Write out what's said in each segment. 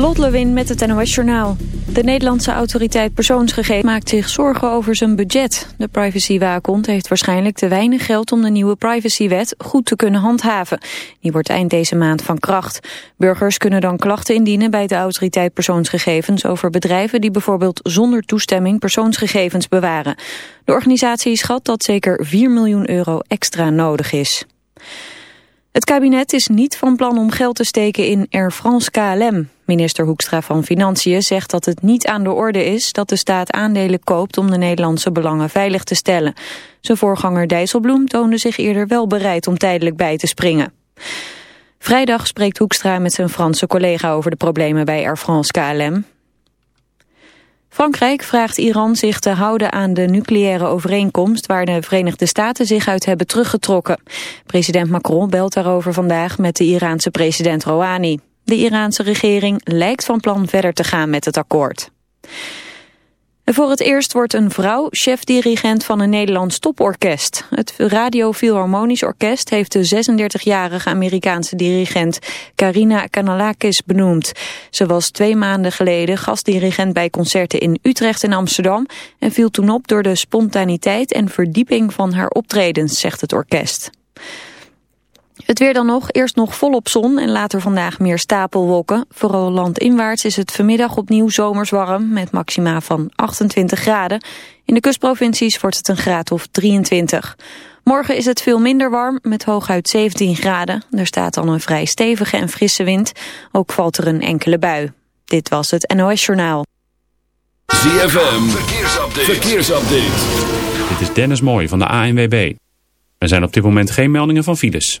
Lot Lewin met het NOS Journaal. De Nederlandse autoriteit persoonsgegevens maakt zich zorgen over zijn budget. De privacywaakhond heeft waarschijnlijk te weinig geld om de nieuwe privacywet goed te kunnen handhaven. Die wordt eind deze maand van kracht. Burgers kunnen dan klachten indienen bij de autoriteit persoonsgegevens over bedrijven die bijvoorbeeld zonder toestemming persoonsgegevens bewaren. De organisatie schat dat zeker 4 miljoen euro extra nodig is. Het kabinet is niet van plan om geld te steken in Air France KLM. Minister Hoekstra van Financiën zegt dat het niet aan de orde is dat de staat aandelen koopt om de Nederlandse belangen veilig te stellen. Zijn voorganger Dijsselbloem toonde zich eerder wel bereid om tijdelijk bij te springen. Vrijdag spreekt Hoekstra met zijn Franse collega over de problemen bij Air France KLM. Frankrijk vraagt Iran zich te houden aan de nucleaire overeenkomst waar de Verenigde Staten zich uit hebben teruggetrokken. President Macron belt daarover vandaag met de Iraanse president Rouhani. De Iraanse regering lijkt van plan verder te gaan met het akkoord. Voor het eerst wordt een vrouw chef-dirigent van een Nederlands toporkest. Het Radio Philharmonisch Orkest heeft de 36-jarige Amerikaanse dirigent Carina Kanalakis benoemd. Ze was twee maanden geleden gastdirigent bij concerten in Utrecht en Amsterdam... en viel toen op door de spontaniteit en verdieping van haar optredens, zegt het orkest. Het weer dan nog, eerst nog volop zon en later vandaag meer stapelwolken. Vooral landinwaarts is het vanmiddag opnieuw zomers warm met maxima van 28 graden. In de kustprovincies wordt het een graad of 23. Morgen is het veel minder warm met hooguit 17 graden. Er staat dan een vrij stevige en frisse wind. Ook valt er een enkele bui. Dit was het NOS Journaal. ZFM, verkeersupdate. verkeersupdate. Dit is Dennis Mooij van de ANWB. Er zijn op dit moment geen meldingen van files.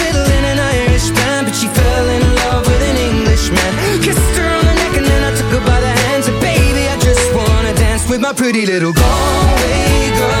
pretty little Galway girl.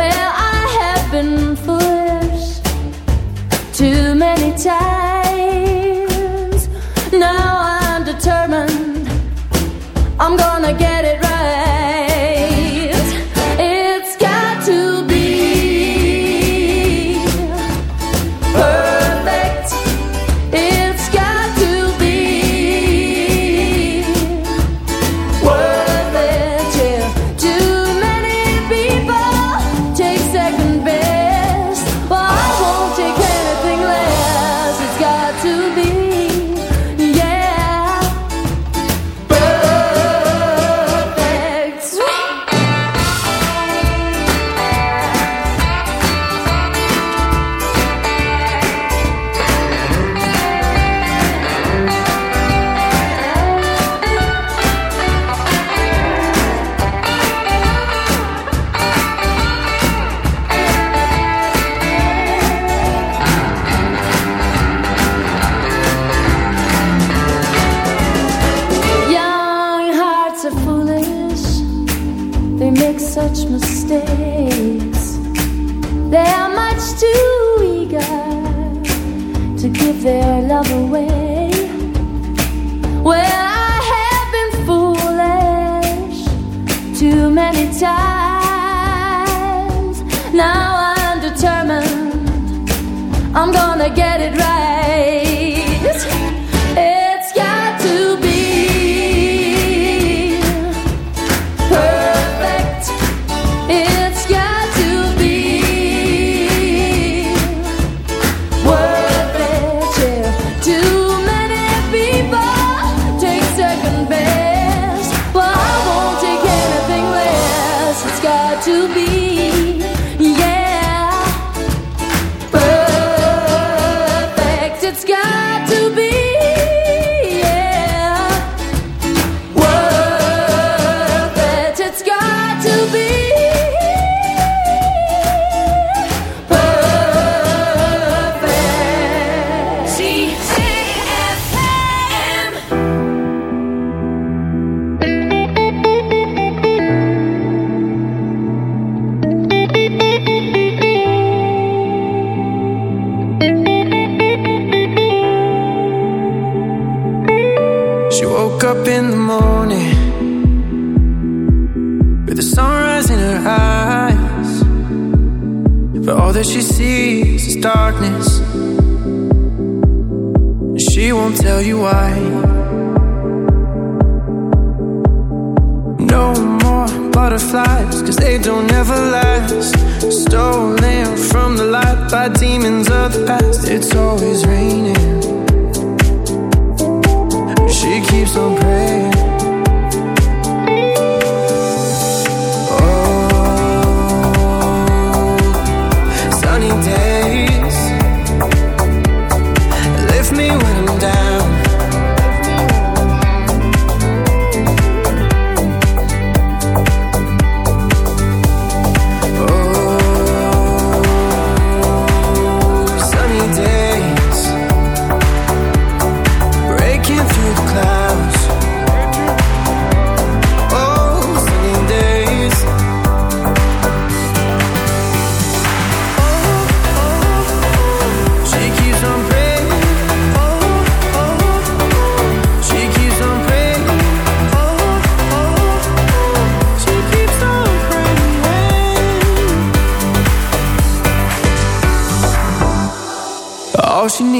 Well,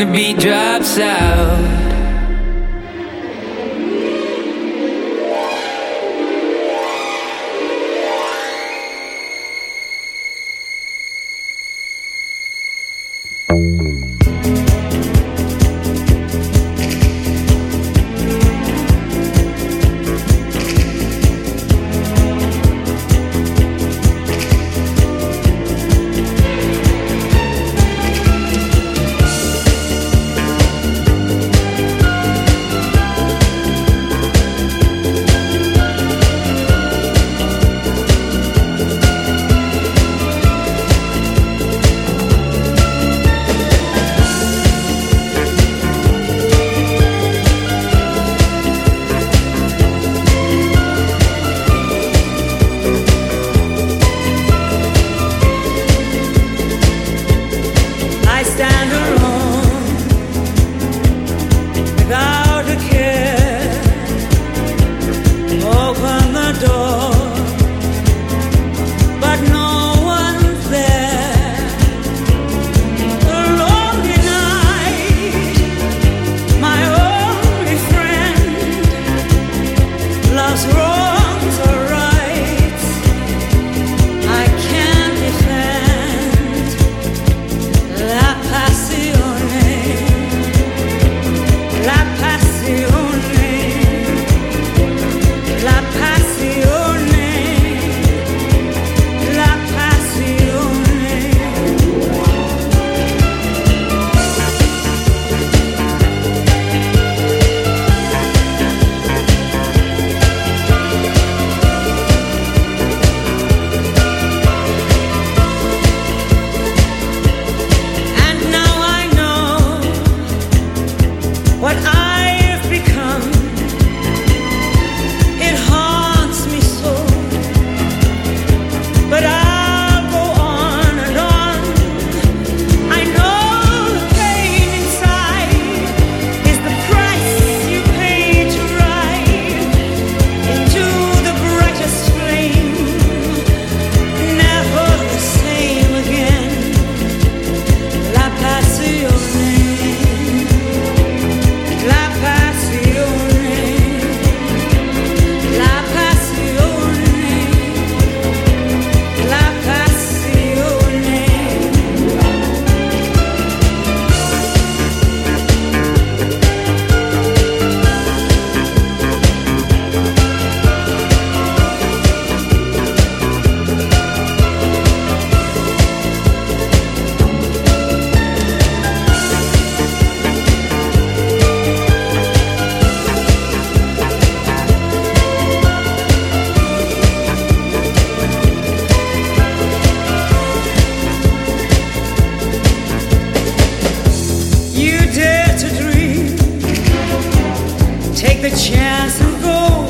the beat drops out chance to go.